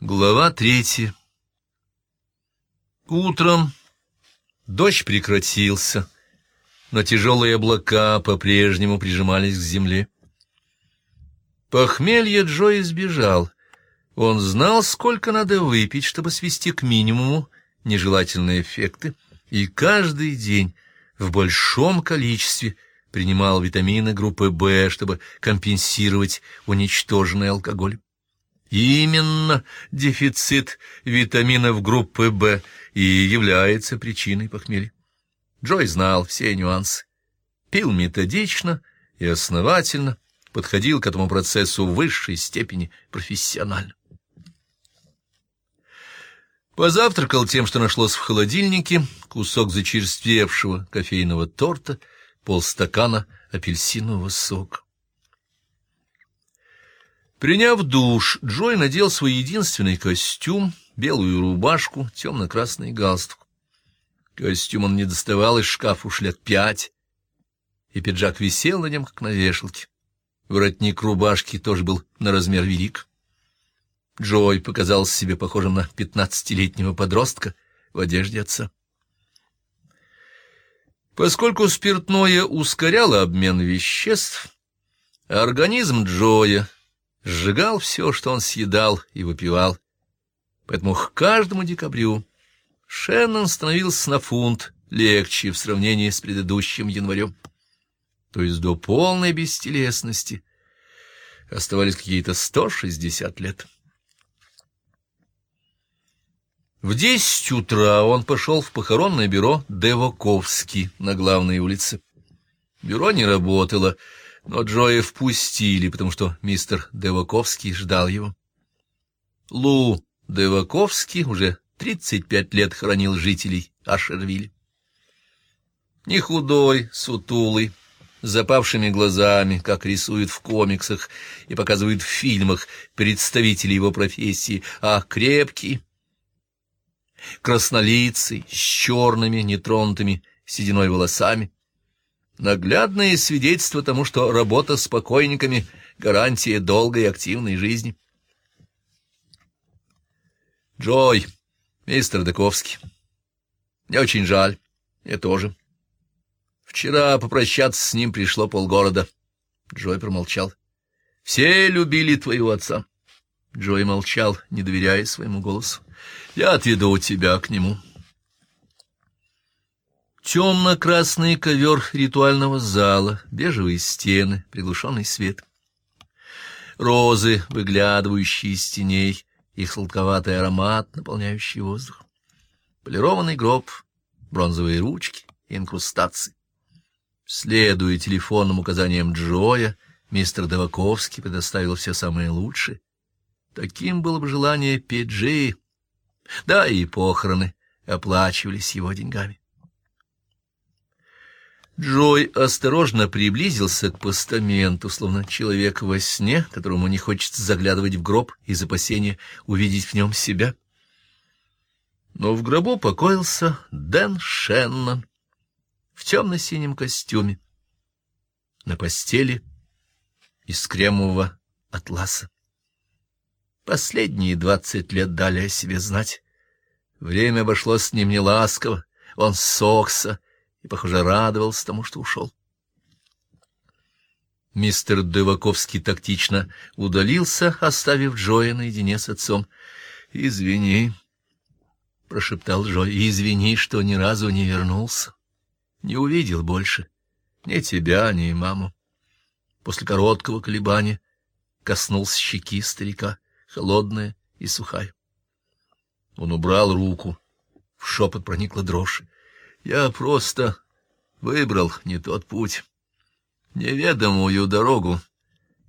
Глава третья Утром дождь прекратился, но тяжелые облака по-прежнему прижимались к земле. Похмелье Джо избежал. Он знал, сколько надо выпить, чтобы свести к минимуму нежелательные эффекты, и каждый день в большом количестве принимал витамины группы В, чтобы компенсировать уничтоженный алкоголь. Именно дефицит витаминов группы В и является причиной похмелья. Джой знал все нюансы. Пил методично и основательно, подходил к этому процессу в высшей степени профессионально. Позавтракал тем, что нашлось в холодильнике, кусок зачерствевшего кофейного торта, полстакана апельсинового сока. Приняв душ, Джой надел свой единственный костюм, белую рубашку, темно-красный галстук. Костюм он не доставал из шкафа уж лет пять, и пиджак висел на нем, как на вешалке. Воротник рубашки тоже был на размер велик. Джой показался себе похожим на пятнадцатилетнего подростка в одежде отца. Поскольку спиртное ускоряло обмен веществ, организм Джоя сжигал все, что он съедал и выпивал. Поэтому к каждому декабрю Шеннон становился на фунт легче в сравнении с предыдущим январем. То есть до полной бестелесности оставались какие-то сто шестьдесят лет. В десять утра он пошел в похоронное бюро Девоковский на главной улице. Бюро не работало, но Джоя впустили, потому что мистер Деваковский ждал его. Лу Деваковский уже тридцать пять лет хоронил жителей Ашервилля. Не худой, сутулый, с запавшими глазами, как рисуют в комиксах и показывают в фильмах представители его профессии, а крепкий, краснолицый, с черными, нетронутыми сединой волосами, Наглядное свидетельство тому, что работа с покойниками — гарантия долгой и активной жизни. Джой, мистер Дековский. Мне очень жаль. Я тоже. Вчера попрощаться с ним пришло полгорода. Джой промолчал. Все любили твоего отца. Джой молчал, не доверяя своему голосу. Я отведу тебя к нему. Темно-красный ковер ритуального зала, бежевые стены, приглушенный свет. Розы, выглядывающие из теней, их сладковатый аромат, наполняющий воздух. Полированный гроб, бронзовые ручки и инкрустации. Следуя телефонным указаниям Джоя, мистер Даваковский предоставил все самое лучшее. Таким было бы желание Педжи, да и похороны оплачивались его деньгами. Джой осторожно приблизился к постаменту, словно человек во сне, которому не хочется заглядывать в гроб из опасения увидеть в нем себя. Но в гробу покоился Дэн Шеннон в темно-синем костюме, на постели из кремового атласа. Последние двадцать лет дали о себе знать. Время обошлось с ним неласково, он сохся, и, похоже, радовался тому, что ушел. Мистер Деваковский тактично удалился, оставив Джоя наедине с отцом. «Извини», — прошептал Джой, — «извини, что ни разу не вернулся. Не увидел больше ни тебя, ни маму». После короткого колебания коснулся щеки старика, холодная и сухая. Он убрал руку, в шепот проникла дрожь. Я просто выбрал не тот путь, неведомую дорогу,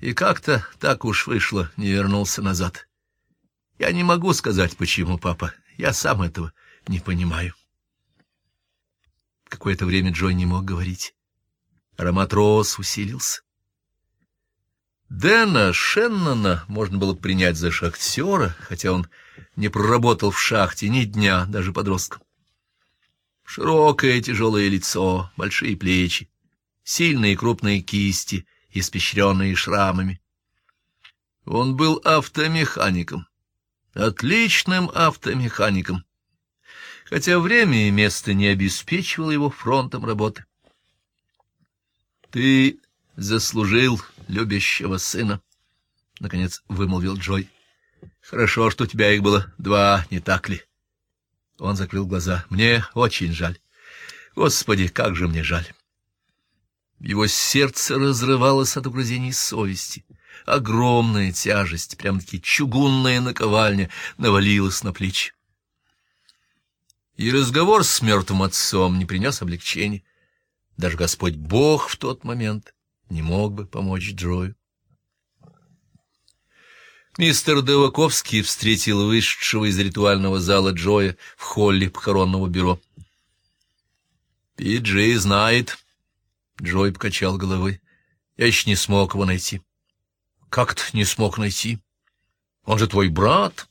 и как-то так уж вышло, не вернулся назад. Я не могу сказать, почему, папа, я сам этого не понимаю. Какое-то время Джой не мог говорить. Аромат роз усилился. Дэна Шеннона можно было принять за шахтера, хотя он не проработал в шахте ни дня, даже подростком. Широкое тяжелое лицо, большие плечи, сильные крупные кисти, испещренные шрамами. Он был автомехаником, отличным автомехаником, хотя время и место не обеспечивало его фронтом работы. «Ты заслужил любящего сына», — наконец вымолвил Джой. «Хорошо, что у тебя их было два, не так ли?» Он закрыл глаза. «Мне очень жаль. Господи, как же мне жаль!» Его сердце разрывалось от угрызений совести. Огромная тяжесть, прям-таки чугунная наковальня, навалилась на плечи. И разговор с мертвым отцом не принес облегчения. Даже Господь Бог в тот момент не мог бы помочь Джою. Мистер Деваковский встретил вышедшего из ритуального зала Джоя в холле похоронного бюро. «Пиджи знает», — Джой покачал головой. «Я еще не смог его найти». «Как ты не смог найти? Он же твой брат».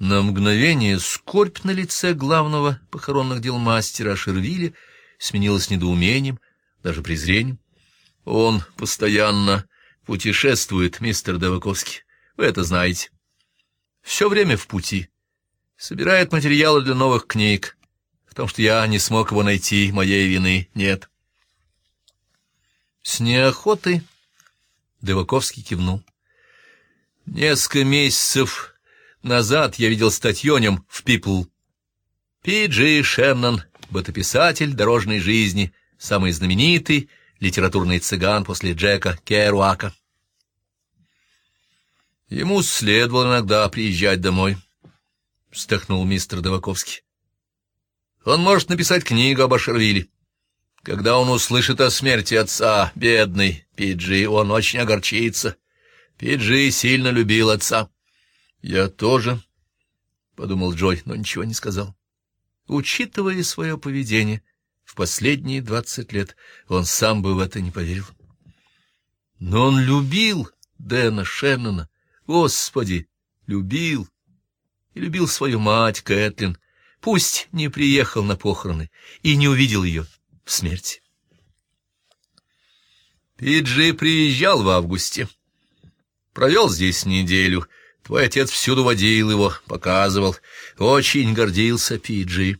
На мгновение скорбь на лице главного похоронных дел мастера Шервиля сменилась недоумением, даже презрением. Он постоянно путешествует, мистер Деваковский, вы это знаете. Все время в пути. Собирает материалы для новых книг. В том, что я не смог его найти, моей вины нет. С неохотой Деваковский кивнул. Несколько месяцев назад я видел статью о нем в People. Пи-Джи Шеннон, бытописатель дорожной жизни, самый знаменитый литературный цыган после Джека Керуака. Ему следовало иногда приезжать домой, — вздохнул мистер Даваковский. Он может написать книгу об Ашервиле. Когда он услышит о смерти отца, бедный Пиджи, он очень огорчится. Пиджи сильно любил отца. «Я тоже», — подумал Джой, но ничего не сказал. Учитывая свое поведение в последние двадцать лет, он сам бы в это не поверил. Но он любил Дэна Шеннона, Господи, любил. И любил свою мать, Кэтлин, пусть не приехал на похороны и не увидел ее в смерти. Пиджи приезжал в августе. Провел здесь неделю — Твой отец всюду водил его, показывал. Очень гордился Пиджи.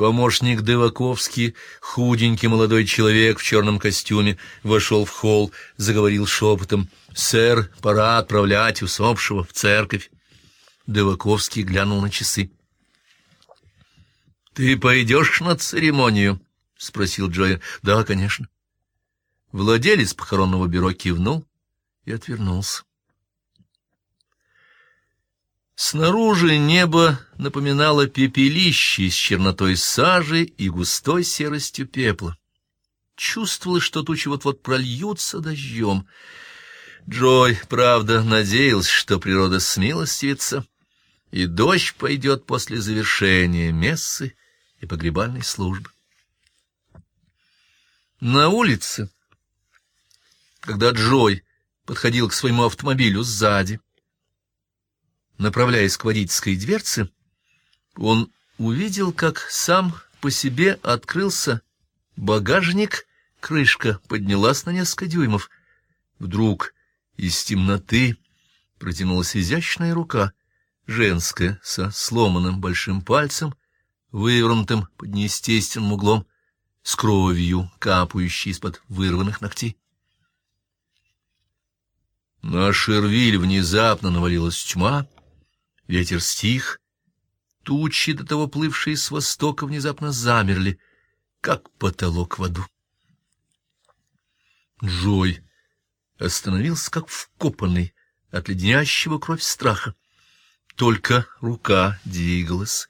Помощник Деваковский, худенький молодой человек в черном костюме, вошел в холл, заговорил шепотом. «Сэр, пора отправлять усопшего в церковь». Деваковский глянул на часы. «Ты пойдешь на церемонию?» — спросил Джоя. «Да, конечно». Владелец похоронного бюро кивнул и отвернулся. Снаружи небо напоминало пепелище с чернотой сажи и густой серостью пепла. Чувствовалось, что тучи вот-вот прольются дождем. Джой, правда, надеялся, что природа смилостивится, и дождь пойдет после завершения мессы и погребальной службы. На улице, когда Джой подходил к своему автомобилю сзади, направляясь к водительской дверце, он увидел, как сам по себе открылся багажник, крышка поднялась на несколько дюймов. Вдруг из темноты протянулась изящная рука, женская, со сломанным большим пальцем, вывернутым под неестественным углом, с кровью, капающей из-под вырванных ногтей. На Шервиль внезапно навалилась тьма, Ветер стих, тучи, до того плывшие с востока, внезапно замерли, как потолок в аду. Джой остановился, как вкопанный от леденящего кровь страха. Только рука двигалась,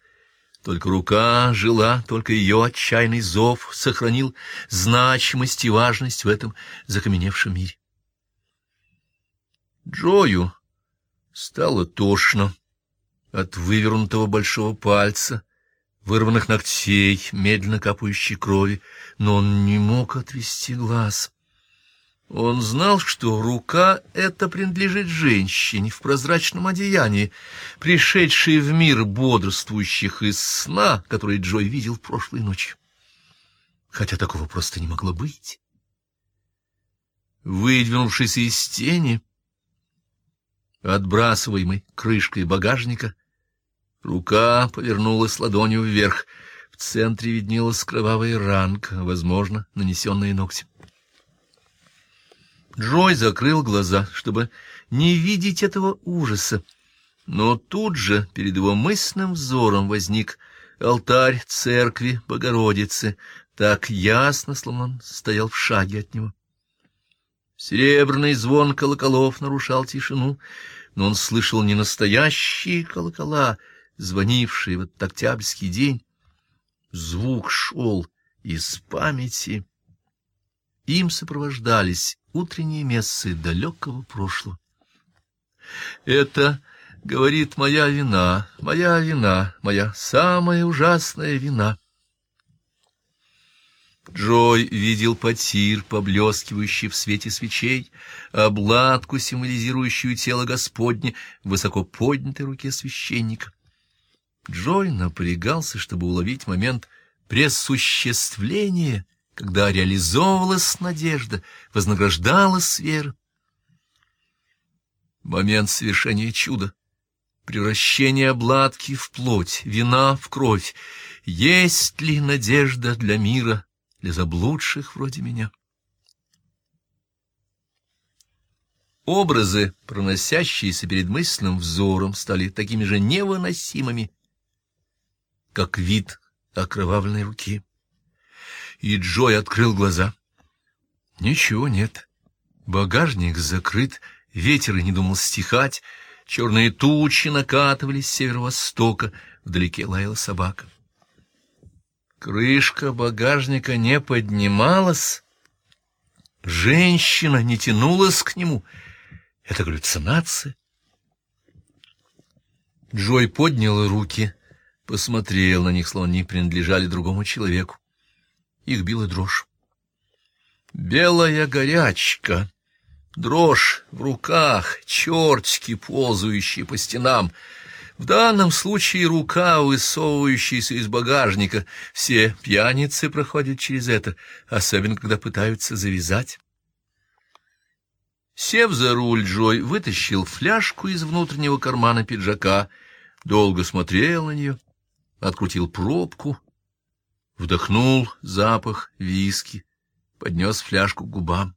только рука жила, только ее отчаянный зов сохранил значимость и важность в этом закаменевшем мире. Джою стало тошно от вывернутого большого пальца, вырванных ногтей, медленно капающей крови, но он не мог отвести глаз. Он знал, что рука эта принадлежит женщине в прозрачном одеянии, пришедшей в мир бодрствующих из сна, который Джой видел прошлой ночью. Хотя такого просто не могло быть. Выдвинувшись из тени, отбрасываемой крышкой багажника. Рука повернулась ладонью вверх. В центре виднелась кровавая ранка, возможно, нанесенная ногтем. Джой закрыл глаза, чтобы не видеть этого ужаса. Но тут же перед его мысленным взором возник алтарь церкви Богородицы, так ясно, словно он стоял в шаге от него. Серебряный звон колоколов нарушал тишину, но он слышал не настоящие колокола, звонившие в этот октябрьский день. Звук шел из памяти. Им сопровождались утренние мессы далекого прошлого. Это, говорит, моя вина, моя вина, моя самая ужасная вина. Джой видел потир, поблескивающий в свете свечей, обладку, символизирующую тело Господне, в высоко поднятой руке священника. Джой напрягался, чтобы уловить момент пресуществления, когда реализовывалась надежда, вознаграждалась вера. Момент совершения чуда, превращение обладки в плоть, вина в кровь. Есть ли надежда для мира, для заблудших вроде меня? Образы, проносящиеся перед мысленным взором, стали такими же невыносимыми, как вид окровавленной руки. И Джой открыл глаза. Ничего нет. Багажник закрыт, ветер и не думал стихать, черные тучи накатывались с северо-востока, вдалеке лаяла собака. Крышка багажника не поднималась, женщина не тянулась к нему. Это галлюцинация. Джой поднял руки, посмотрел на них, словно они принадлежали другому человеку. Их била дрожь. Белая горячка, дрожь в руках, чертики, ползающие по стенам. В данном случае рука, высовывающаяся из багажника. Все пьяницы проходят через это, особенно когда пытаются завязать. Сев за руль, Джой вытащил фляжку из внутреннего кармана пиджака, долго смотрел на нее, открутил пробку — вдохнул запах виски, поднес фляжку к губам.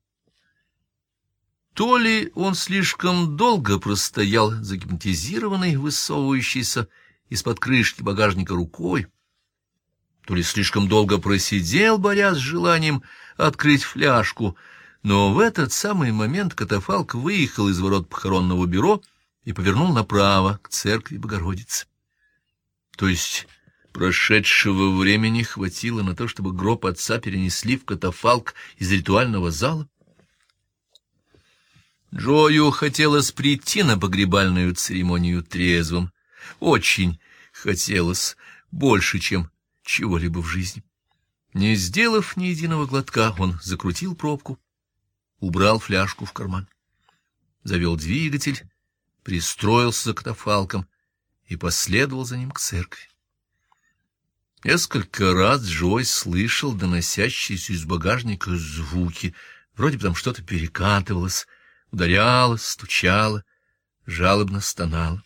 То ли он слишком долго простоял, загипнотизированный, высовывающийся из-под крышки багажника рукой, то ли слишком долго просидел, борясь с желанием открыть фляжку, но в этот самый момент катафалк выехал из ворот похоронного бюро и повернул направо, к церкви Богородицы. То есть Прошедшего времени хватило на то, чтобы гроб отца перенесли в катафалк из ритуального зала. Джою хотелось прийти на погребальную церемонию трезвым. Очень хотелось, больше, чем чего-либо в жизни. Не сделав ни единого глотка, он закрутил пробку, убрал фляжку в карман, завел двигатель, пристроился за катафалком и последовал за ним к церкви. Несколько раз Джой слышал доносящиеся из багажника звуки, вроде бы там что-то перекатывалось, ударялось, стучало, жалобно стонало.